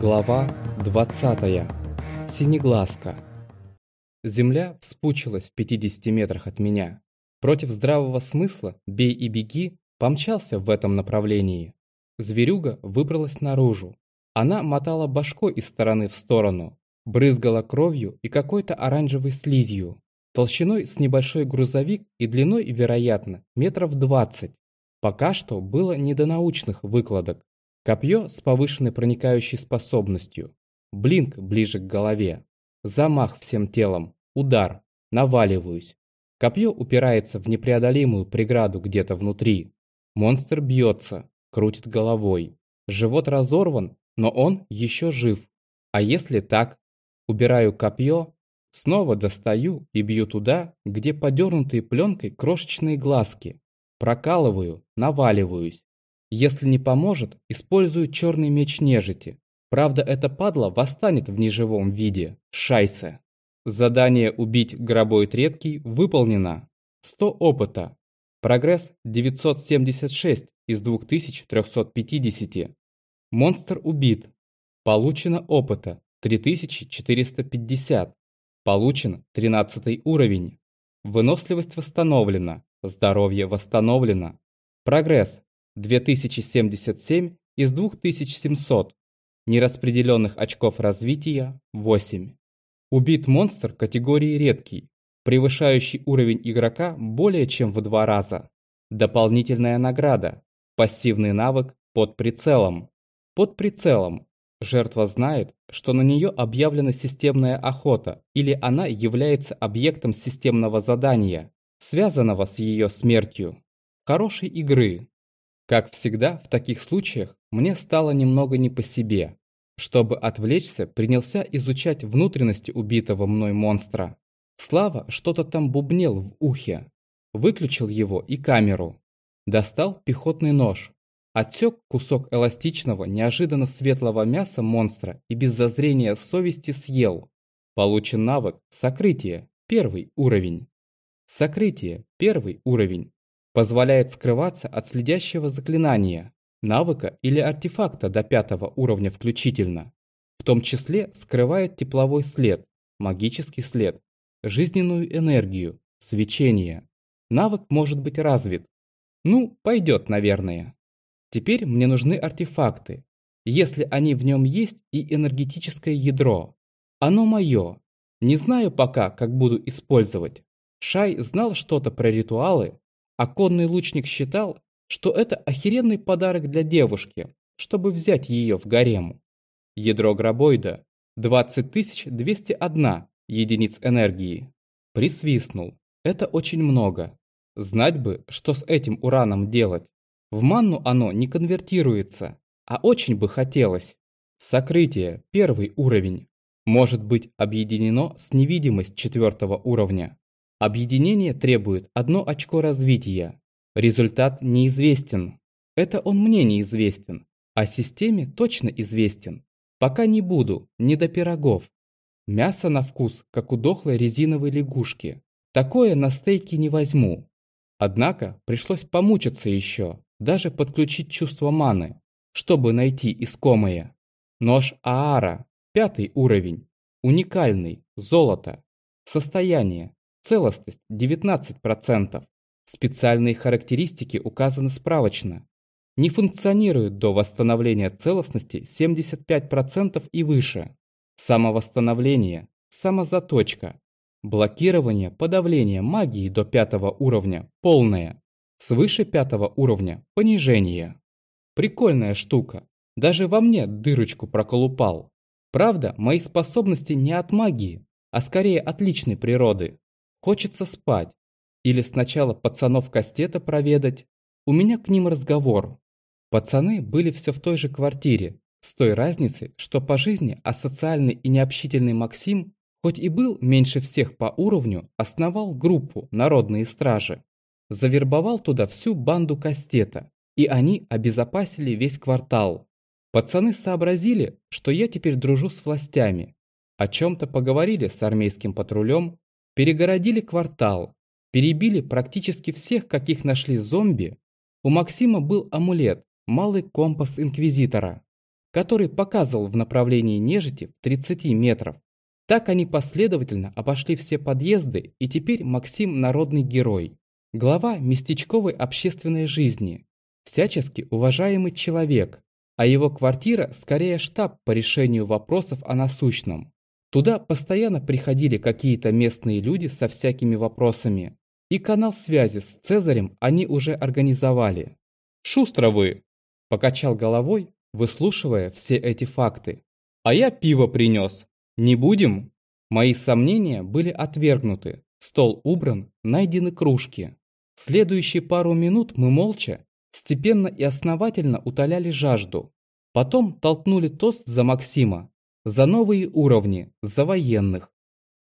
Глава 20. Синеглазка. Земля вспучилась в 50 метрах от меня. Против здравого смысла «бей и беги» помчался в этом направлении. Зверюга выбралась наружу. Она мотала башкой из стороны в сторону, брызгала кровью и какой-то оранжевой слизью. Толщиной с небольшой грузовик и длиной, вероятно, метров 20. Пока что было не до научных выкладок. Копье с повышенной проникающей способностью. Блинк ближе к голове. Замах всем телом. Удар. Наваливаюсь. Копье упирается в непреодолимую преграду где-то внутри. Монстр бьется, крутит головой. Живот разорван, но он еще жив. А если так? Убираю копье, снова достаю и бью туда, где подернутые пленкой крошечные глазки. Прокалываю, наваливаюсь. Если не поможет, использую черный меч нежити. Правда, эта падла восстанет в неживом виде. Шайсе. Задание «Убить гробоид редкий» выполнено. 100 опыта. Прогресс 976 из 2350. Монстр убит. Получено опыта 3450. Получен 13 уровень. Выносливость восстановлена. Здоровье восстановлено. Прогресс 2077 из 2700. Нераспределенных очков развития 8. Убит монстр категории редкий, превышающий уровень игрока более чем в два раза. Дополнительная награда. Пассивный навык под прицелом. Под прицелом. Жертва знает, что на нее объявлена системная охота или она является объектом системного задания, связанного с ее смертью. Хорошей игры. Как всегда, в таких случаях мне стало немного не по себе. Чтобы отвлечься, принялся изучать внутренности убитого мной монстра. Слава что-то там бубнел в ухе. Выключил его и камеру. Достал пехотный нож. Отсек кусок эластичного, неожиданно светлого мяса монстра и без зазрения совести съел. Получен навык «Сокрытие» – первый уровень. Сокрытие – первый уровень позволяет скрываться от следящего заклинания, навыка или артефакта до пятого уровня включительно. В том числе скрывает тепловой след, магический след, жизненную энергию, свечение. Навык может быть развит. Ну, пойдет, наверное. Теперь мне нужны артефакты, если они в нем есть и энергетическое ядро. Оно мое. Не знаю пока, как буду использовать. Шай знал что-то про ритуалы, а конный лучник считал, что это охеренный подарок для девушки, чтобы взять ее в гарем. Ядро гробоида 20201 единиц энергии. Присвистнул. Это очень много. Знать бы, что с этим ураном делать. В манну оно не конвертируется, а очень бы хотелось. Сокрытие, первый уровень, может быть объединено с невидимость четвертого уровня. Объединение требует одно очко развития. Результат неизвестен. Это он мне неизвестен, а системе точно известен. Пока не буду, не до пирогов. Мясо на вкус, как у дохлой резиновой лягушки. Такое на стейки не возьму. Однако пришлось помучиться еще, даже подключить чувство маны, чтобы найти искомое. Нож Аара, пятый уровень, уникальный, золото. Состояние Целостность 19%. Специальные характеристики указаны справочно. Не функционирует до восстановления целостности 75% и выше. Самовосстановление, самозаточка. Блокирование, подавление магии до пятого уровня полное. Свыше пятого уровня понижение. Прикольная штука. Даже во мне дырочку проколупал. Правда, мои способности не от магии, а скорее от личной природы. Хочется спать. Или сначала пацанов Кастета проведать. У меня к ним разговор. Пацаны были все в той же квартире, с той разницей, что по жизни асоциальный и необщительный Максим, хоть и был меньше всех по уровню, основал группу «Народные стражи». Завербовал туда всю банду Кастета, и они обезопасили весь квартал. Пацаны сообразили, что я теперь дружу с властями. О чем-то поговорили с армейским патрулем, перегородили квартал, перебили практически всех, каких нашли зомби. У Максима был амулет, малый компас Инквизитора. который показывал в направлении нежити в 30 метров. Так они последовательно обошли все подъезды, и теперь Максим – народный герой. Глава местечковой общественной жизни. Всячески уважаемый человек, а его квартира скорее штаб по решению вопросов о насущном. Туда постоянно приходили какие-то местные люди со всякими вопросами. И канал связи с Цезарем они уже организовали. «Шустро вы!» – покачал головой, выслушивая все эти факты. «А я пиво принес. Не будем?» Мои сомнения были отвергнуты. Стол убран, найдены кружки. Следующие пару минут мы молча степенно и основательно утоляли жажду. Потом толкнули тост за Максима, за новые уровни, за военных.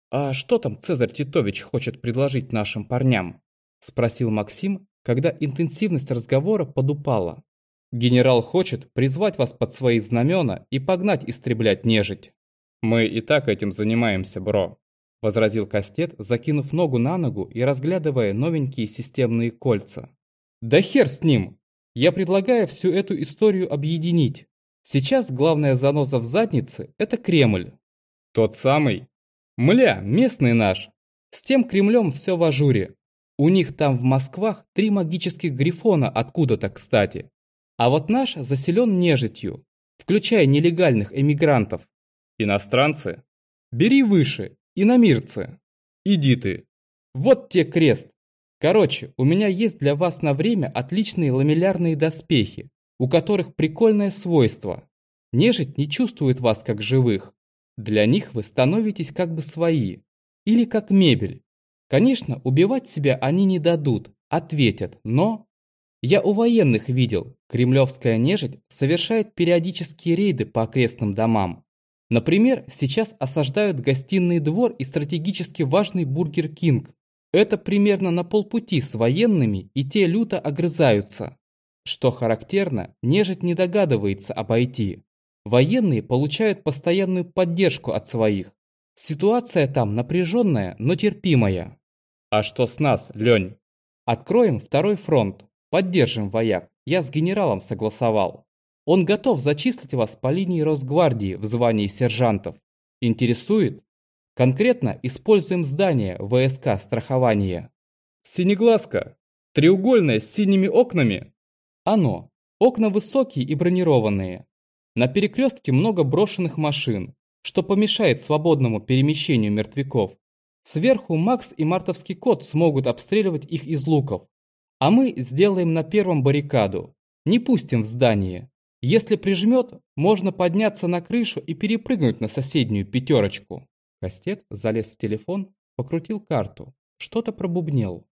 «А что там Цезарь Титович хочет предложить нашим парням?» – спросил Максим, когда интенсивность разговора подупала. «Генерал хочет призвать вас под свои знамена и погнать истреблять нежить». «Мы и так этим занимаемся, бро», – возразил Кастет, закинув ногу на ногу и разглядывая новенькие системные кольца. «Да хер с ним! Я предлагаю всю эту историю объединить. Сейчас главная заноза в заднице – это Кремль. Тот самый? Мля, местный наш. С тем Кремлем все в ажуре. У них там в Москвах три магических грифона откуда-то, кстати. А вот наш заселен нежитью, включая нелегальных эмигрантов. Иностранцы? Бери выше, иномирцы. Иди ты. Вот те крест. Короче, у меня есть для вас на время отличные ламеллярные доспехи, у которых прикольное свойство. Нежить не чувствует вас как живых. Для них вы становитесь как бы свои. Или как мебель. Конечно, убивать себя они не дадут, ответят, но... Я у военных видел, кремлевская нежить совершает периодические рейды по окрестным домам. Например, сейчас осаждают гостиный двор и стратегически важный Бургер Кинг. Это примерно на полпути с военными, и те люто огрызаются. Что характерно, нежить не догадывается обойти. Военные получают постоянную поддержку от своих. Ситуация там напряженная, но терпимая. А что с нас, Лень? Откроем второй фронт. Поддержим вояк. Я с генералом согласовал. Он готов зачислить вас по линии Росгвардии в звании сержантов. Интересует? Конкретно используем здание ВСК страхования. Синеглазка. Треугольное с синими окнами. Оно. Окна высокие и бронированные. На перекрестке много брошенных машин, что помешает свободному перемещению мертвяков. Сверху Макс и мартовский кот смогут обстреливать их из луков. А мы сделаем на первом баррикаду. Не пустим в здание. Если прижмет, можно подняться на крышу и перепрыгнуть на соседнюю пятерочку. Кастет залез в телефон, покрутил карту, что-то пробубнел.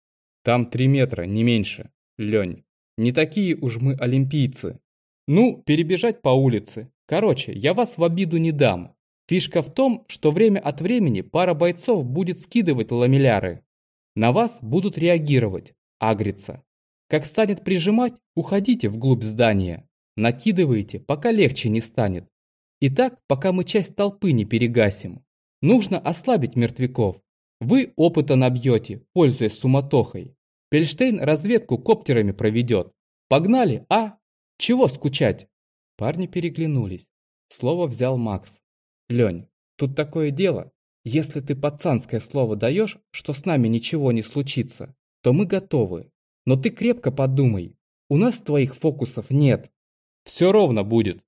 Там три метра, не меньше. Лень, не такие уж мы олимпийцы. Ну, перебежать по улице. Короче, я вас в обиду не дам. Фишка в том, что время от времени пара бойцов будет скидывать ламелляры. На вас будут реагировать, агриться. Как станет прижимать, уходите вглубь здания. Накидывайте, пока легче не станет. И так, пока мы часть толпы не перегасим. Нужно ослабить мертвяков. Вы опыта набьете, пользуясь суматохой. Пельштейн разведку коптерами проведет. Погнали, а? Чего скучать? Парни переглянулись. Слово взял Макс. Лень, тут такое дело. Если ты пацанское слово даешь, что с нами ничего не случится, то мы готовы. Но ты крепко подумай. У нас твоих фокусов нет. Все ровно будет.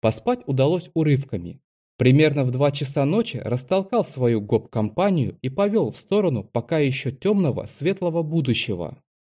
Поспать удалось урывками. Примерно в два часа ночи растолкал свою гоп-компанию и повел в сторону пока еще темного светлого будущего.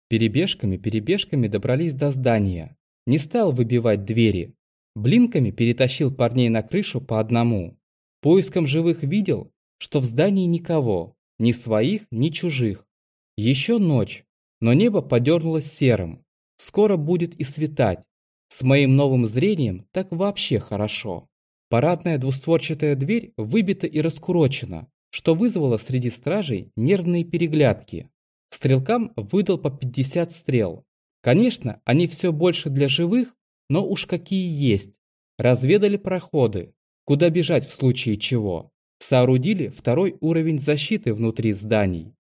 Перебежками-перебежками добрались до здания. Не стал выбивать двери. Блинками перетащил парней на крышу по одному. Поиском живых видел, что в здании никого, ни своих, ни чужих. Еще ночь, но небо подернулось серым. Скоро будет и светать. С моим новым зрением так вообще хорошо. Парадная двустворчатая дверь выбита и раскурочена, что вызвало среди стражей нервные переглядки. Стрелкам выдал по 50 стрел. Конечно, они все больше для живых, но уж какие есть. Разведали проходы, куда бежать в случае чего. Соорудили второй уровень защиты внутри зданий.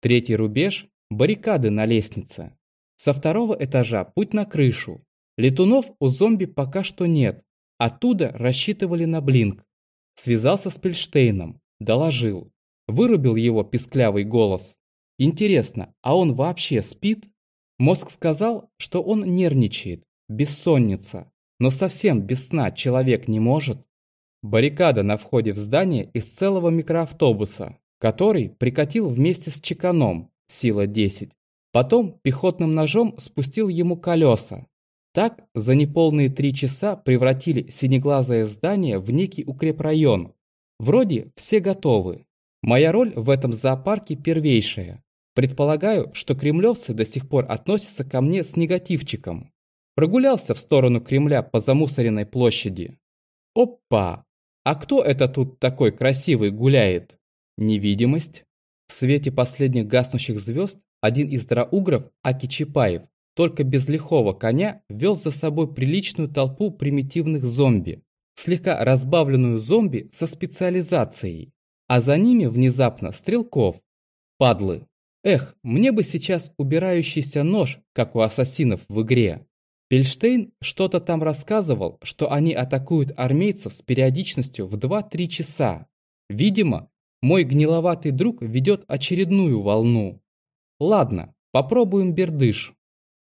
Третий рубеж – баррикады на лестнице. Со второго этажа путь на крышу. Летунов у зомби пока что нет, Оттуда рассчитывали на блинк. Связался с Пельштейном, доложил. Вырубил его писклявый голос. Интересно, а он вообще спит? Мозг сказал, что он нервничает, бессонница. Но совсем без сна человек не может. Баррикада на входе в здание из целого микроавтобуса, который прикатил вместе с чеканом, сила 10. Потом пехотным ножом спустил ему колеса. Так за неполные три часа превратили синеглазое здание в некий укрепрайон. Вроде все готовы. Моя роль в этом зоопарке первейшая. Предполагаю, что кремлевцы до сих пор относятся ко мне с негативчиком. Прогулялся в сторону Кремля по замусоренной площади. Опа! А кто это тут такой красивый гуляет? Невидимость? В свете последних гаснущих звезд один из драугров, Аки Чапаев, только без лихого коня вел за собой приличную толпу примитивных зомби, слегка разбавленную зомби со специализацией, а за ними внезапно стрелков. Падлы. Эх, мне бы сейчас убирающийся нож, как у ассасинов в игре. Пельштейн что-то там рассказывал, что они атакуют армейцев с периодичностью в 2-3 часа. Видимо, мой гниловатый друг ведет очередную волну. Ладно, попробуем бердыш.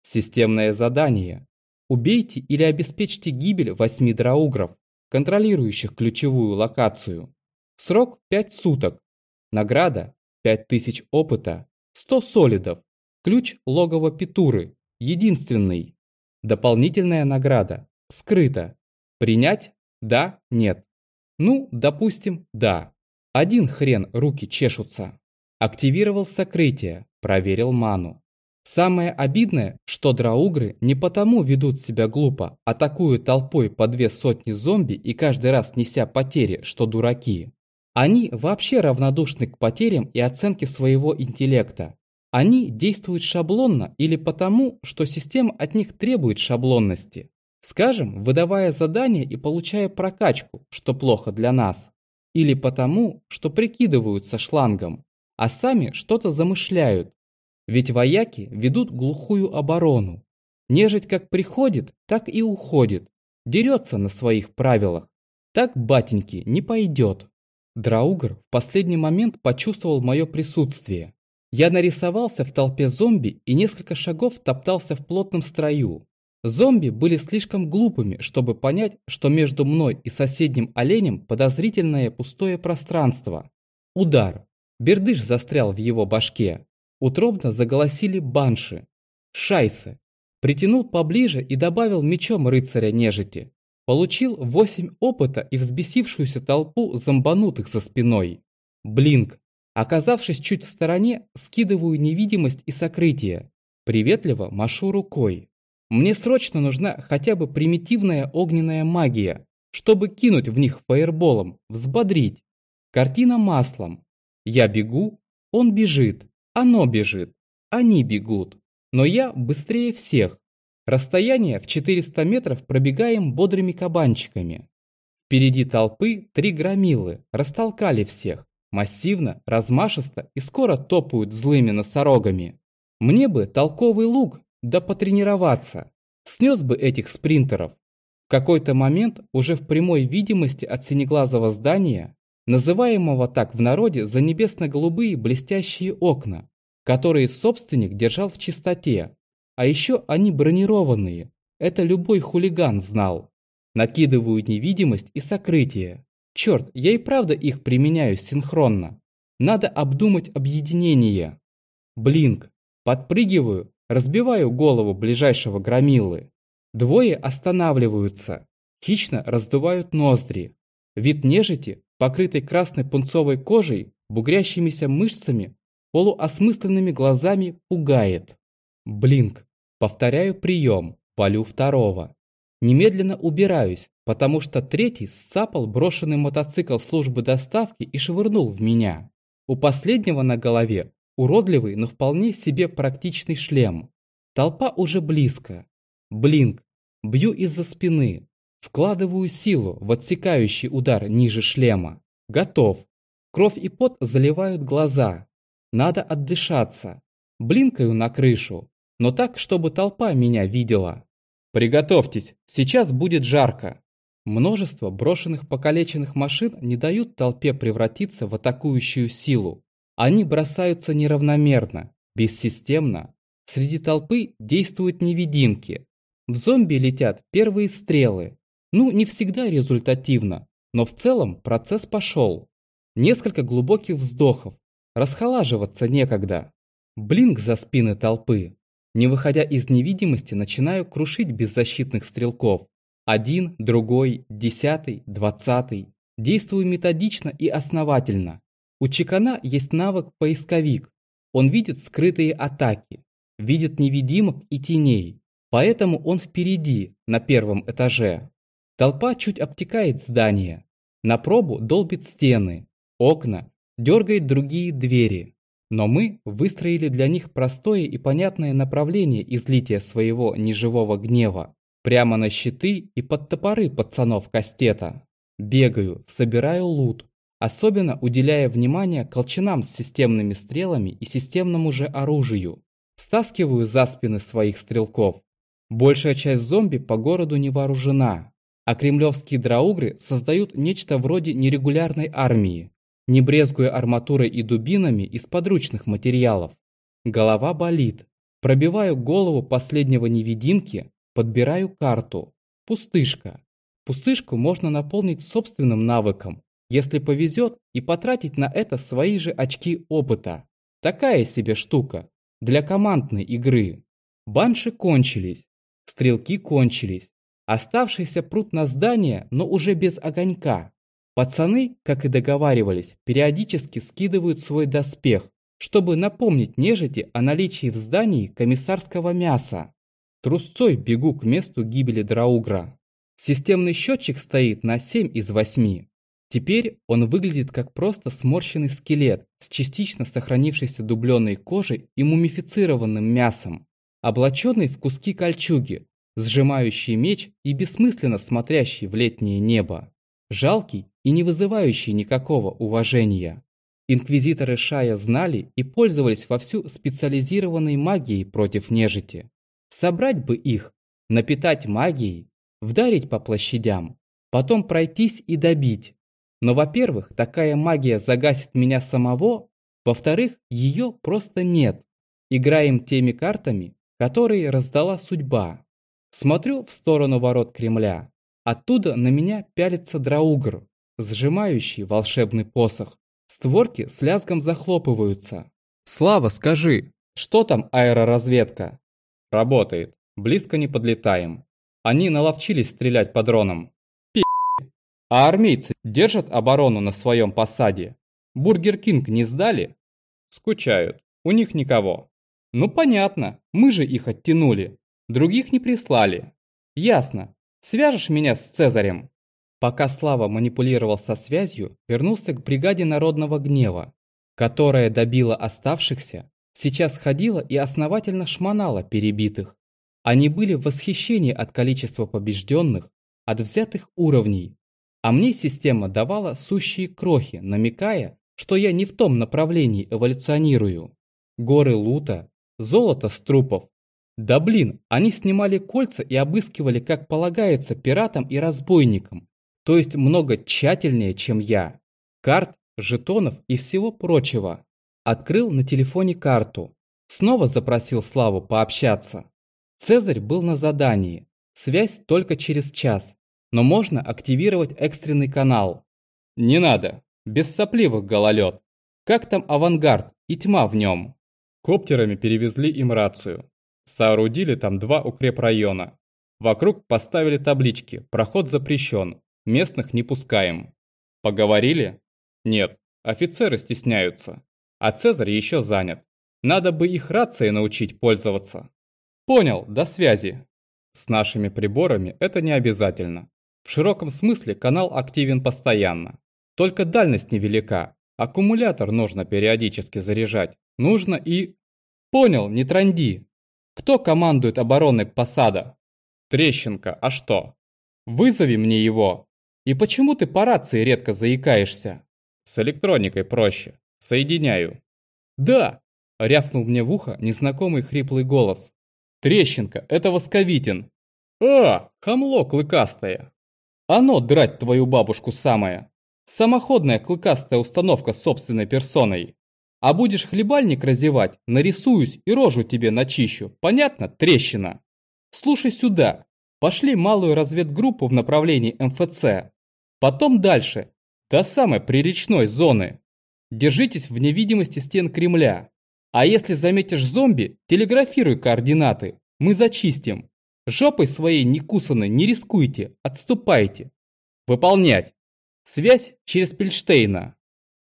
Системное задание. Убейте или обеспечьте гибель восьми драугров, контролирующих ключевую локацию. Срок 5 суток. Награда 5000 опыта, 100 солидов. Ключ логово Петуры, единственный. Дополнительная награда. Скрыто. Принять? Да? Нет? Ну, допустим, да. Один хрен руки чешутся. Активировал сокрытие, проверил ману. Самое обидное, что драугры не потому ведут себя глупо, атакуют толпой по две сотни зомби и каждый раз неся потери, что дураки. Они вообще равнодушны к потерям и оценке своего интеллекта. Они действуют шаблонно или потому, что система от них требует шаблонности. Скажем, выдавая задание и получая прокачку, что плохо для нас. Или потому, что прикидываются шлангом, а сами что-то замышляют. Ведь вояки ведут глухую оборону. Нежить как приходит, так и уходит. Дерется на своих правилах. Так, батеньки, не пойдет. Драугр в последний момент почувствовал мое присутствие. Я нарисовался в толпе зомби и несколько шагов топтался в плотном строю. Зомби были слишком глупыми, чтобы понять, что между мной и соседним оленем подозрительное пустое пространство. Удар. Бердыш застрял в его башке. Утробно заголосили банши. Шайсы. Притянул поближе и добавил мечом рыцаря нежити. Получил восемь опыта и взбесившуюся толпу зомбанутых за спиной. Блинк. Оказавшись чуть в стороне, скидываю невидимость и сокрытие. Приветливо машу рукой. Мне срочно нужна хотя бы примитивная огненная магия, чтобы кинуть в них фаерболом, взбодрить. Картина маслом. Я бегу, он бежит, оно бежит, они бегут. Но я быстрее всех. Расстояние в 400 метров пробегаем бодрыми кабанчиками. Впереди толпы три громилы, растолкали всех. Массивно, размашисто и скоро топают злыми носорогами. Мне бы толковый лук, да потренироваться. Снес бы этих спринтеров. В какой-то момент уже в прямой видимости от синеглазого здания, называемого так в народе за небесно-голубые блестящие окна, которые собственник держал в чистоте. А еще они бронированные. Это любой хулиган знал. Накидываю невидимость и сокрытие. Черт, я и правда их применяю синхронно. Надо обдумать объединение. Блинк. Подпрыгиваю, разбиваю голову ближайшего громилы. Двое останавливаются. Хищно раздувают ноздри. Вид нежити, покрытый красной пунцовой кожей, бугрящимися мышцами, полуосмысленными глазами, пугает. Блинк. Повторяю прием, полю второго. Немедленно убираюсь, потому что третий сцапал брошенный мотоцикл службы доставки и швырнул в меня. У последнего на голове уродливый, но вполне себе практичный шлем. Толпа уже близко. Блинк. Бью из-за спины. Вкладываю силу в отсекающий удар ниже шлема. Готов. Кровь и пот заливают глаза. Надо отдышаться. Блинкаю на крышу, но так, чтобы толпа меня видела. Приготовьтесь, сейчас будет жарко. Множество брошенных покалеченных машин не дают толпе превратиться в атакующую силу. Они бросаются неравномерно, бессистемно. Среди толпы действуют невидимки. В зомби летят первые стрелы. Ну, не всегда результативно, но в целом процесс пошел. Несколько глубоких вздохов. Расхолаживаться некогда. Блинк за спины толпы. Не выходя из невидимости, начинаю крушить беззащитных стрелков. Один, другой, десятый, двадцатый. Действую методично и основательно. У Чекана есть навык «Поисковик». Он видит скрытые атаки, видит невидимок и теней. Поэтому он впереди, на первом этаже. Толпа чуть обтекает здание. На пробу долбит стены, окна, дергает другие двери. Но мы выстроили для них простое и понятное направление излития своего неживого гнева. Прямо на щиты и под топоры пацанов Кастета. Бегаю, собираю лут, особенно уделяя внимание колчанам с системными стрелами и системному же оружию. Стаскиваю за спины своих стрелков. Большая часть зомби по городу не вооружена, а кремлевские драугры создают нечто вроде нерегулярной армии, не брезгуя арматурой и дубинами из подручных материалов. Голова болит. Пробиваю голову последнего невидимки Подбираю карту. Пустышка. Пустышку можно наполнить собственным навыком, если повезет, и потратить на это свои же очки опыта. Такая себе штука. Для командной игры. Банши кончились. Стрелки кончились. Оставшийся прут на здание, но уже без огонька. Пацаны, как и договаривались, периодически скидывают свой доспех, чтобы напомнить нежити о наличии в здании комиссарского мяса. Трусцой бегу к месту гибели Драугра. Системный счетчик стоит на 7 из 8. Теперь он выглядит как просто сморщенный скелет с частично сохранившейся дубленой кожей и мумифицированным мясом, облаченный в куски кольчуги, сжимающий меч и бессмысленно смотрящий в летнее небо. Жалкий и не вызывающий никакого уважения. Инквизиторы Шая знали и пользовались вовсю специализированной магией против нежити. Собрать бы их, напитать магией, вдарить по площадям, потом пройтись и добить. Но, во-первых, такая магия загасит меня самого, во-вторых, ее просто нет. Играем теми картами, которые раздала судьба. Смотрю в сторону ворот Кремля. Оттуда на меня пялится Драугр, сжимающий волшебный посох. Створки с лязгом захлопываются. «Слава, скажи, что там аэроразведка?» Работает. Близко не подлетаем. Они наловчились стрелять по дронам. Пи***. А армейцы держат оборону на своем посаде. Бургер Кинг не сдали? Скучают. У них никого. Ну понятно, мы же их оттянули. Других не прислали. Ясно. Свяжешь меня с Цезарем? Пока Слава манипулировал со связью, вернулся к бригаде народного гнева, которая добила оставшихся сейчас ходила и основательно шмонала перебитых. Они были в восхищении от количества побежденных, от взятых уровней. А мне система давала сущие крохи, намекая, что я не в том направлении эволюционирую. Горы лута, золото с трупов. Да блин, они снимали кольца и обыскивали, как полагается, пиратам и разбойникам. То есть много тщательнее, чем я. Карт, жетонов и всего прочего. Открыл на телефоне карту. Снова запросил Славу пообщаться. Цезарь был на задании. Связь только через час. Но можно активировать экстренный канал. Не надо. Без сопливых гололед. Как там авангард и тьма в нем? Коптерами перевезли им рацию. Соорудили там два укрепрайона. Вокруг поставили таблички «Проход запрещен», местных не пускаем. Поговорили? Нет, офицеры стесняются. А Цезарь еще занят. Надо бы их рацией научить пользоваться. Понял, до связи. С нашими приборами это не обязательно. В широком смысле канал активен постоянно. Только дальность невелика. Аккумулятор нужно периодически заряжать. Нужно и... Понял, не транди. Кто командует обороной посада? Трещинка, а что? Вызови мне его. И почему ты по рации редко заикаешься? С электроникой проще. Соединяю. Да! Рявкнул мне в ухо незнакомый хриплый голос. Трещинка, это Восковитин. А, хамло клыкастая. Оно драть твою бабушку самое. Самоходная клыкастая установка собственной персоной. А будешь хлебальник разевать, нарисуюсь и рожу тебе начищу. Понятно? Трещина. Слушай сюда. Пошли малую разведгруппу в направлении МФЦ. Потом дальше, до самой приречной зоны. Держитесь в невидимости стен Кремля. А если заметишь зомби, телеграфируй координаты. Мы зачистим. Жопой своей некусанной не рискуйте, отступайте. Выполнять. Связь через Пельштейна.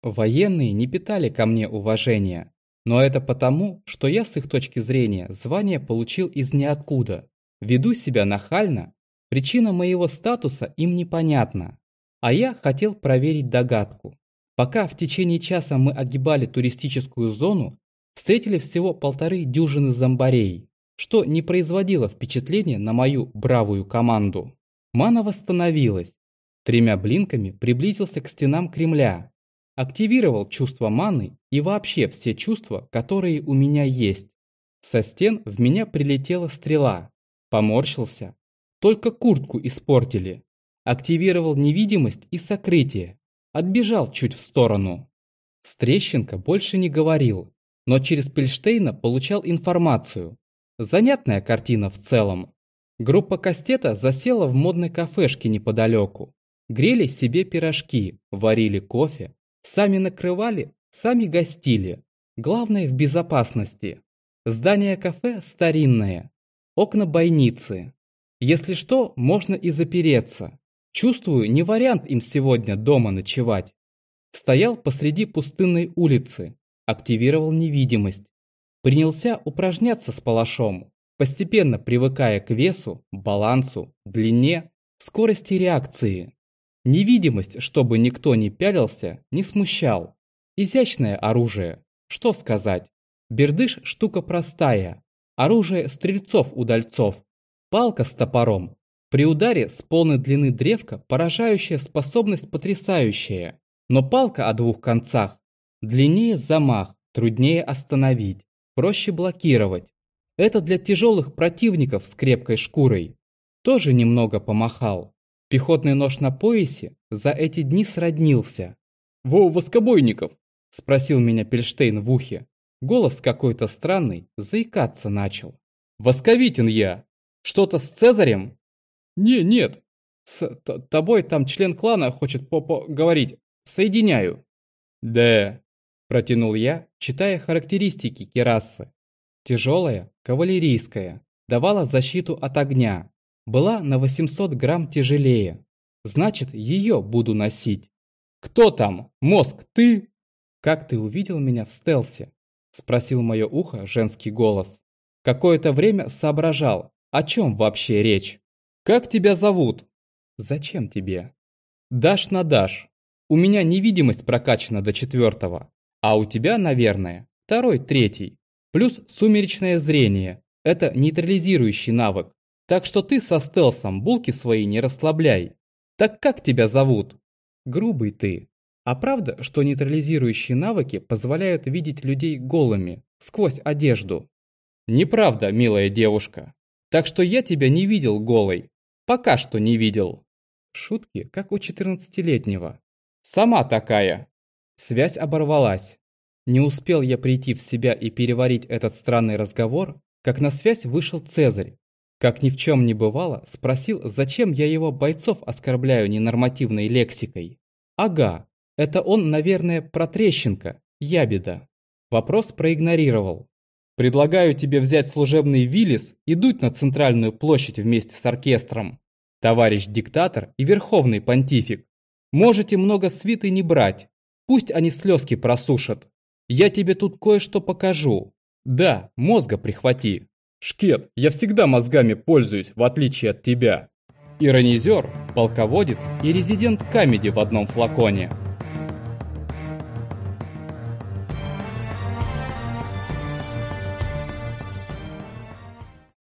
Военные не питали ко мне уважения. Но это потому, что я с их точки зрения звание получил из ниоткуда. Веду себя нахально, причина моего статуса им непонятна. А я хотел проверить догадку. Пока в течение часа мы огибали туристическую зону, встретили всего полторы дюжины зомбарей, что не производило впечатления на мою бравую команду. Мана восстановилась. Тремя блинками приблизился к стенам Кремля. Активировал чувство маны и вообще все чувства, которые у меня есть. Со стен в меня прилетела стрела. Поморщился. Только куртку испортили активировал невидимость и сокрытие, отбежал чуть в сторону. Стрещенко больше не говорил, но через Пельштейна получал информацию. Занятная картина в целом. Группа Кастета засела в модной кафешке неподалеку. Грели себе пирожки, варили кофе, сами накрывали, сами гостили. Главное в безопасности. Здание кафе старинное, окна бойницы. Если что, можно и запереться. Чувствую, не вариант им сегодня дома ночевать. Стоял посреди пустынной улицы, активировал невидимость. Принялся упражняться с палашом, постепенно привыкая к весу, балансу, длине, скорости реакции. Невидимость, чтобы никто не пялился, не смущал. Изящное оружие. Что сказать? Бердыш штука простая. Оружие стрельцов-удальцов. Палка с топором при ударе с полной длины древка поражающая способность потрясающая, но палка о двух концах. Длиннее замах, труднее остановить, проще блокировать. Это для тяжелых противников с крепкой шкурой. Тоже немного помахал. Пехотный нож на поясе за эти дни сроднился. «Во, воскобойников!» – спросил меня Пельштейн в ухе. Голос какой-то странный, заикаться начал. «Восковитин я! Что-то с Цезарем?» «Не, нет. С тобой там член клана хочет поговорить. Соединяю». «Да», – протянул я, читая характеристики керасы. Тяжелая, кавалерийская, давала защиту от огня. Была на 800 грамм тяжелее. Значит, ее буду носить. «Кто там? Мозг, ты?» «Как ты увидел меня в стелсе?» – спросил мое ухо женский голос. Какое-то время соображал, о чем вообще речь. «Как тебя зовут?» «Зачем тебе?» «Даш на Даш. У меня невидимость прокачана до четвертого, а у тебя, наверное, второй, третий. Плюс сумеречное зрение. Это нейтрализирующий навык. Так что ты со стелсом булки свои не расслабляй. Так как тебя зовут?» «Грубый ты. А правда, что нейтрализирующие навыки позволяют видеть людей голыми, сквозь одежду?» «Неправда, милая девушка. Так что я тебя не видел голой. Пока что не видел. Шутки, как у 14-летнего. Сама такая. Связь оборвалась. Не успел я прийти в себя и переварить этот странный разговор, как на связь вышел Цезарь. Как ни в чем не бывало, спросил, зачем я его бойцов оскорбляю ненормативной лексикой. Ага, это он, наверное, про Трещенко, ябеда. Вопрос проигнорировал. Предлагаю тебе взять служебный Виллис и дуть на центральную площадь вместе с оркестром. Товарищ диктатор и верховный понтифик. Можете много свиты не брать. Пусть они слезки просушат. Я тебе тут кое-что покажу. Да, мозга прихвати. Шкет, я всегда мозгами пользуюсь, в отличие от тебя. Иронизер, полководец и резидент Камеди в одном флаконе.